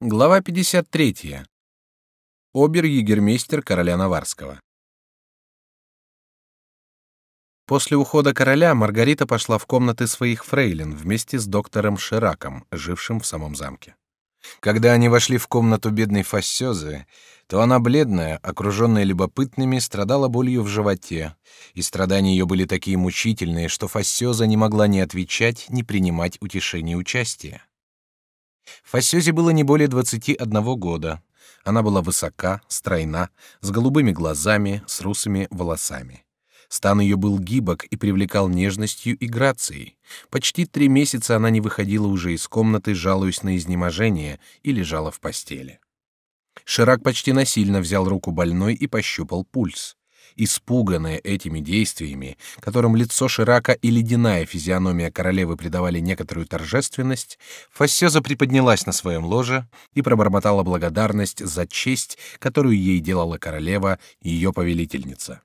Глава 53. Обер-егермейстер короля Наварского. После ухода короля Маргарита пошла в комнаты своих фрейлин вместе с доктором Шираком, жившим в самом замке. Когда они вошли в комнату бедной Фассёзы, то она бледная, окруженная любопытными, страдала болью в животе, и страдания ее были такие мучительные, что Фассёза не могла ни отвечать, ни принимать утешение участия. Фассёзе было не более двадцати одного года. Она была высока, стройна, с голубыми глазами, с русыми волосами. Стан ее был гибок и привлекал нежностью и грацией. Почти три месяца она не выходила уже из комнаты, жалуясь на изнеможение, и лежала в постели. Ширак почти насильно взял руку больной и пощупал пульс. Испуганная этими действиями, которым лицо Ширака и ледяная физиономия королевы придавали некоторую торжественность, Фассеза приподнялась на своем ложе и пробормотала благодарность за честь, которую ей делала королева, ее повелительница.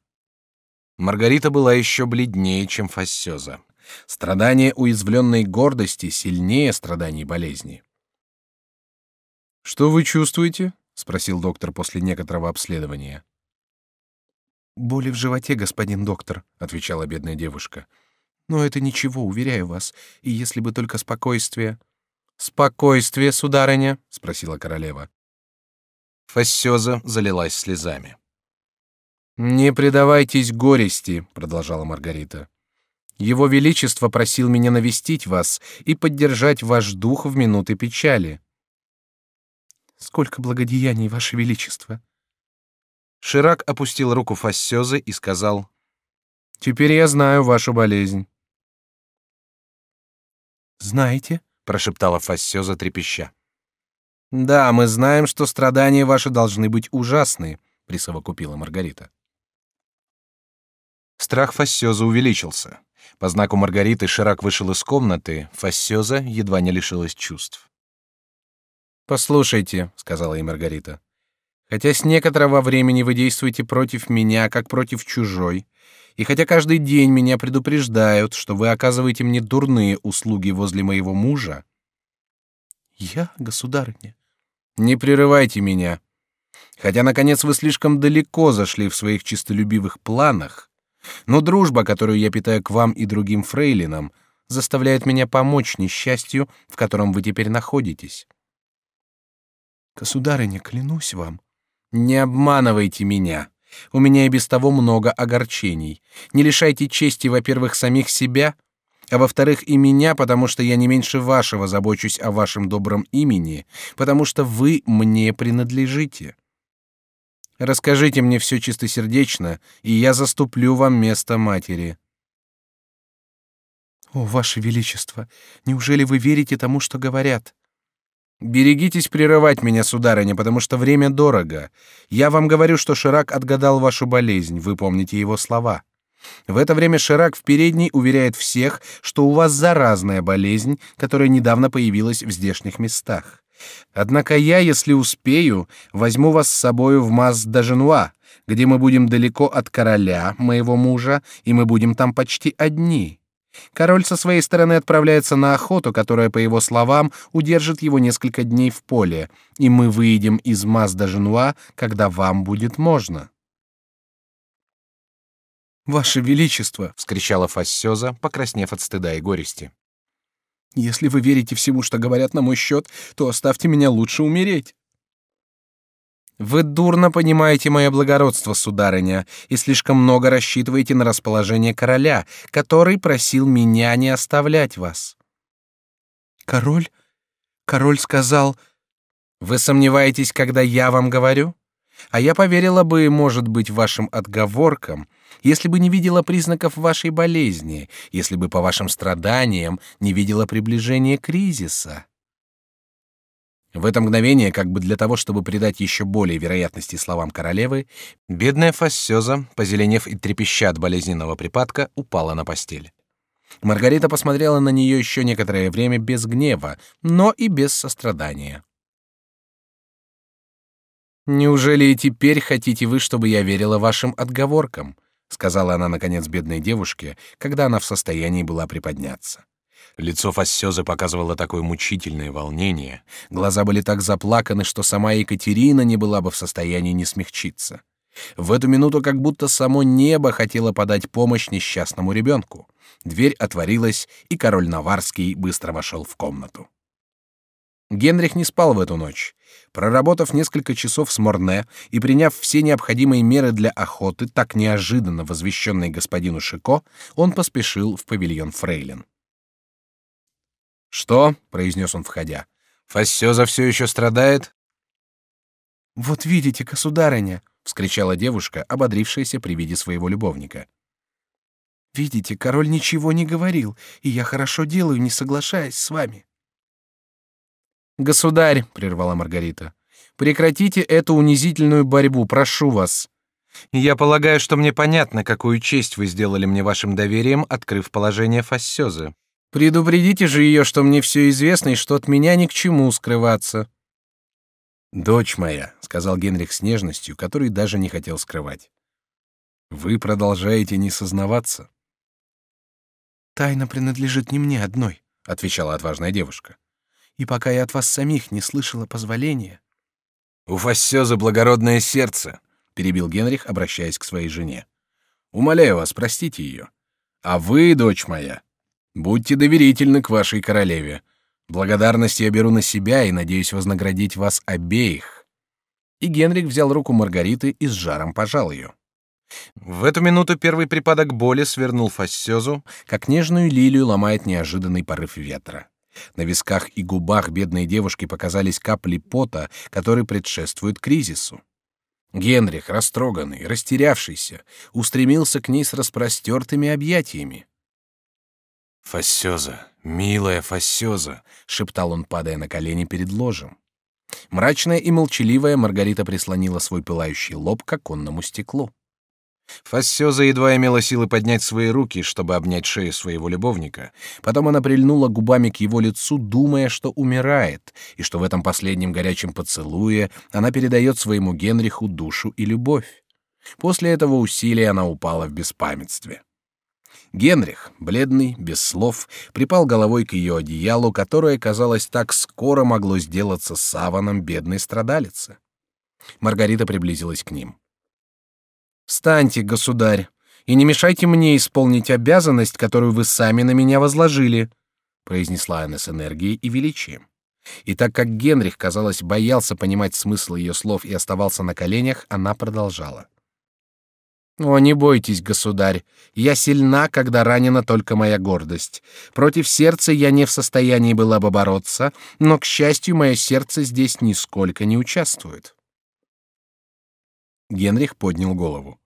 Маргарита была еще бледнее, чем Фассеза. Страдание уязвленной гордости сильнее страданий болезни. Что вы чувствуете? спросил доктор после некоторого обследования. Боли в животе, господин доктор, отвечала бедная девушка. Но это ничего, уверяю вас. И если бы только спокойствие. Спокойствие, сударыня, спросила королева. Фассёза залилась слезами. Не предавайтесь горести, продолжала Маргарита. Его величество просил меня навестить вас и поддержать ваш дух в минуты печали. Сколько благодеяний, ваше величество! Ширак опустил руку Фассёзы и сказал: "Теперь я знаю вашу болезнь". Знаете? прошептала Фассёза трепеща. Да, мы знаем, что страдания ваши должны быть ужасны, присовокупила Маргарита. Страх Фассёза увеличился. По знаку Маргариты Ширак вышел из комнаты, Фассёза едва не лишилась чувств. Послушайте, сказала ей Маргарита. Хотя с некоторого времени вы действуете против меня, как против чужой, и хотя каждый день меня предупреждают, что вы оказываете мне дурные услуги возле моего мужа, я, государыня, не прерывайте меня. Хотя наконец вы слишком далеко зашли в своих чистолюбивых планах, но дружба, которую я питаю к вам и другим фрейлинам, заставляет меня помочь несчастью, в котором вы теперь находитесь. Государыня, клянусь вам, не обманывайте меня. У меня и без того много огорчений. Не лишайте чести, во-первых, самих себя, а во-вторых, и меня, потому что я не меньше вашего забочусь о вашем добром имени, потому что вы мне принадлежите. Расскажите мне все чистосердечно, и я заступлю вам место матери. О, ваше величество, неужели вы верите тому, что говорят? Берегитесь прерывать меня, сударыня, потому что время дорого. Я вам говорю, что Ширак отгадал вашу болезнь. Вы помните его слова. В это время Ширак в передней уверяет всех, что у вас заразная болезнь, которая недавно появилась в здешних местах. Однако я, если успею, возьму вас с собою в Маз-Даженуа, где мы будем далеко от короля, моего мужа, и мы будем там почти одни. Король со своей стороны отправляется на охоту, которая, по его словам, удержит его несколько дней в поле, и мы выйдем из Маз-да-Женуа, когда вам будет можно. Ваше величество, вскричала Фассёза, покраснев от стыда и горести. Если вы верите всему, что говорят на мой счет, то оставьте меня лучше умереть. Вы дурно понимаете мое благородство, сударыня, и слишком много рассчитываете на расположение короля, который просил меня не оставлять вас. Король? Король сказал... Вы сомневаетесь, когда я вам говорю? А я поверила бы, может быть, вашим отговоркам, если бы не видела признаков вашей болезни, если бы по вашим страданиям не видела приближения кризиса. В это мгновение, как бы для того, чтобы придать еще более вероятности словам королевы, бедная Фассёза, позеленев и трепеща от болезненного припадка, упала на постель. Маргарита посмотрела на нее еще некоторое время без гнева, но и без сострадания. Неужели и теперь хотите вы, чтобы я верила вашим отговоркам? сказала она наконец бедной девушке, когда она в состоянии была приподняться. Лицо Фассёзы показывало такое мучительное волнение, глаза были так заплаканы, что сама Екатерина не была бы в состоянии не смягчиться. В эту минуту как будто само небо хотело подать помощь несчастному ребенку. Дверь отворилась, и король Наварский быстро вошел в комнату. Генрих не спал в эту ночь. Проработав несколько часов с Морне и приняв все необходимые меры для охоты, так неожиданно возвещенной господину Шико, он поспешил в павильон Фрейлин. «Что?» — произнес он, входя. «Фассеза все еще страдает?» «Вот видите, государыня!» — вскричала девушка, ободрившаяся при виде своего любовника. «Видите, король ничего не говорил, и я хорошо делаю, не соглашаясь с вами». «Государь», — прервала Маргарита, — «прекратите эту унизительную борьбу, прошу вас. Я полагаю, что мне понятно, какую честь вы сделали мне вашим доверием, открыв положение Фассезы. Предупредите же ее, что мне все известно и что от меня ни к чему скрываться». «Дочь моя», — сказал Генрих с нежностью, который даже не хотел скрывать. «Вы продолжаете не сознаваться?» «Тайна принадлежит не мне одной», — отвечала отважная девушка и пока я от вас самих не слышала позволения. У Фассеза благородное сердце, перебил Генрих, обращаясь к своей жене. Умоляю вас, простите ее. А вы, дочь моя, будьте доверительны к вашей королеве. Благодарность я беру на себя и надеюсь вознаградить вас обеих. И Генрих взял руку Маргариты и с жаром пожал ее. В эту минуту первый припадок боли свернул Фассезу, как нежную лилию ломает неожиданный порыв ветра. На висках и губах бедной девушки показались капли пота, которые предшествуют кризису. Генрих, растроганный, растерявшийся, устремился к ней с распростертыми объятиями. «Фассеза, милая Фассеза!» — шептал он, падая на колени перед ложем. Мрачная и молчаливая Маргарита прислонила свой пылающий лоб к оконному стеклу. Фассеза едва имела силы поднять свои руки, чтобы обнять шею своего любовника. Потом она прильнула губами к его лицу, думая, что умирает, и что в этом последнем горячем поцелуе она передает своему Генриху душу и любовь. После этого усилия она упала в беспамятстве. Генрих, бледный, без слов, припал головой к ее одеялу, которое, казалось, так скоро могло сделаться саваном бедной страдалицы. Маргарита приблизилась к ним. Встаньте, государь, и не мешайте мне исполнить обязанность, которую вы сами на меня возложили, произнесла она с энергией и величием. И так как Генрих, казалось, боялся понимать смысл ее слов и оставался на коленях, она продолжала. «О, не бойтесь, государь, я сильна, когда ранена только моя гордость. Против сердца я не в состоянии была бы бороться, но, к счастью, мое сердце здесь нисколько не участвует». Генрих поднял голову.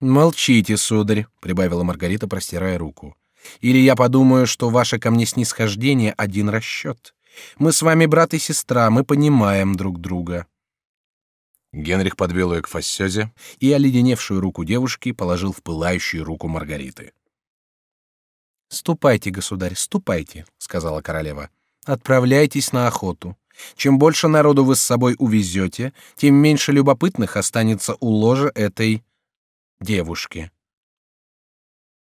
Молчите, сударь, прибавила Маргарита, простирая руку. Или я подумаю, что ваше ко мне снисхождение один расчет. Мы с вами брат и сестра, мы понимаем друг друга. Генрих подвел ее к фассезе и оледеневшую руку девушки положил в пылающую руку Маргариты. Ступайте, государь, ступайте, сказала королева. Отправляйтесь на охоту. Чем больше народу вы с собой увезете, тем меньше любопытных останется у ложа этой девушки.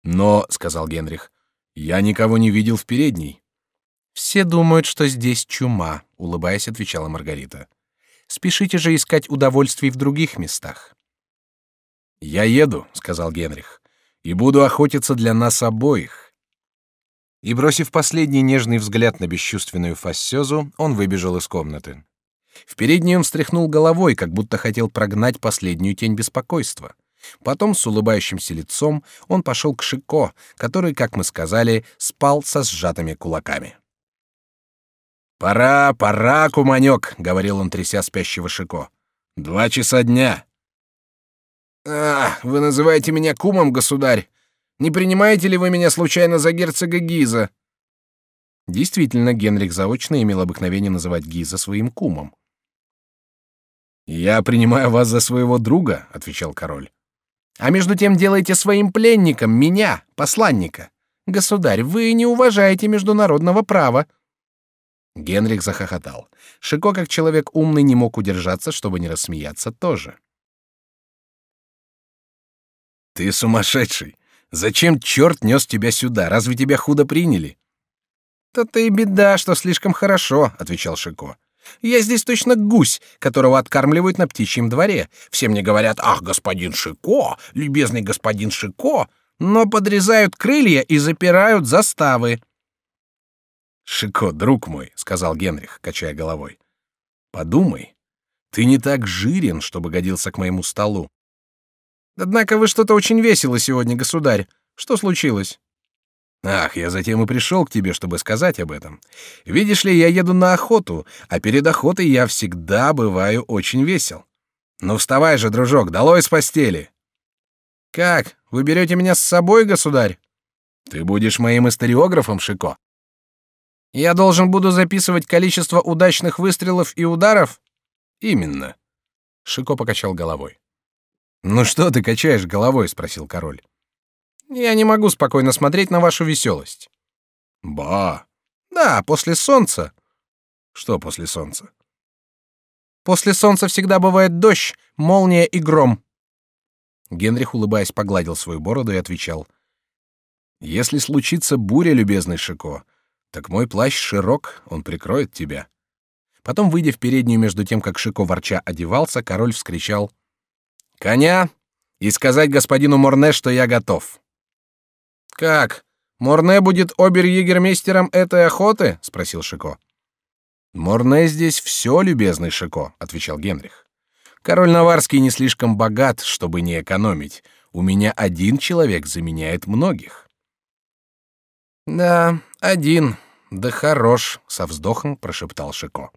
Но, сказал Генрих, я никого не видел в передней. Все думают, что здесь чума, улыбаясь, отвечала Маргарита. Спешите же искать удовольствий в других местах. Я еду, сказал Генрих, и буду охотиться для нас обоих. И бросив последний нежный взгляд на бесчувственную фассезу, он выбежал из комнаты. В передней он встряхнул головой, как будто хотел прогнать последнюю тень беспокойства. Потом с улыбающимся лицом он пошел к Шико, который, как мы сказали, спал со сжатыми кулаками. «Пора, пора, куманек», — говорил он, тряся спящего Шико. «Два часа дня». «А, вы называете меня кумом, государь? Не принимаете ли вы меня случайно за герцога Гиза?» Действительно, Генрих заочно имел обыкновение называть Гиза своим кумом. «Я принимаю вас за своего друга», — отвечал король. «А между тем делаете своим пленником меня, посланника. Государь, вы не уважаете международного права». Генрих захохотал. Шико, как человек умный, не мог удержаться, чтобы не рассмеяться тоже. «Ты сумасшедший! Зачем черт нес тебя сюда? Разве тебя худо приняли? То-то и беда, что слишком хорошо, отвечал Шико. Я здесь точно гусь, которого откармливают на птичьем дворе. Все мне говорят: "Ах, господин Шико, любезный господин Шико", но подрезают крылья и запирают заставы. Шико, друг мой, сказал Генрих, качая головой. Подумай, ты не так жирен, чтобы годился к моему столу. Однако вы что-то очень весело сегодня, государь. Что случилось? Ах, я затем и пришел к тебе, чтобы сказать об этом. Видишь ли, я еду на охоту, а перед охотой я всегда бываю очень весел. Ну вставай же, дружок, долой с постели. Как? Вы берете меня с собой, государь? Ты будешь моим историографом, Шико. Я должен буду записывать количество удачных выстрелов и ударов? Именно. Шико покачал головой. Ну что ты качаешь головой, спросил король. Я не могу спокойно смотреть на вашу веселость. Ба. Да, после солнца. Что после солнца? После солнца всегда бывает дождь, молния и гром. Генрих, улыбаясь, погладил свою бороду и отвечал: Если случится буря, любезный Шико, так мой плащ широк, он прикроет тебя. Потом, выйдя в переднюю между тем, как Шико ворча одевался, король вскричал: "Коня и сказать господину Морне, что я готов". Как? Морне будет обер-егермейстером этой охоты? спросил Шико. Морне здесь все, любезный Шико, отвечал Генрих. Король Наварский не слишком богат, чтобы не экономить. У меня один человек заменяет многих. Да, один. Да хорош, со вздохом прошептал Шико.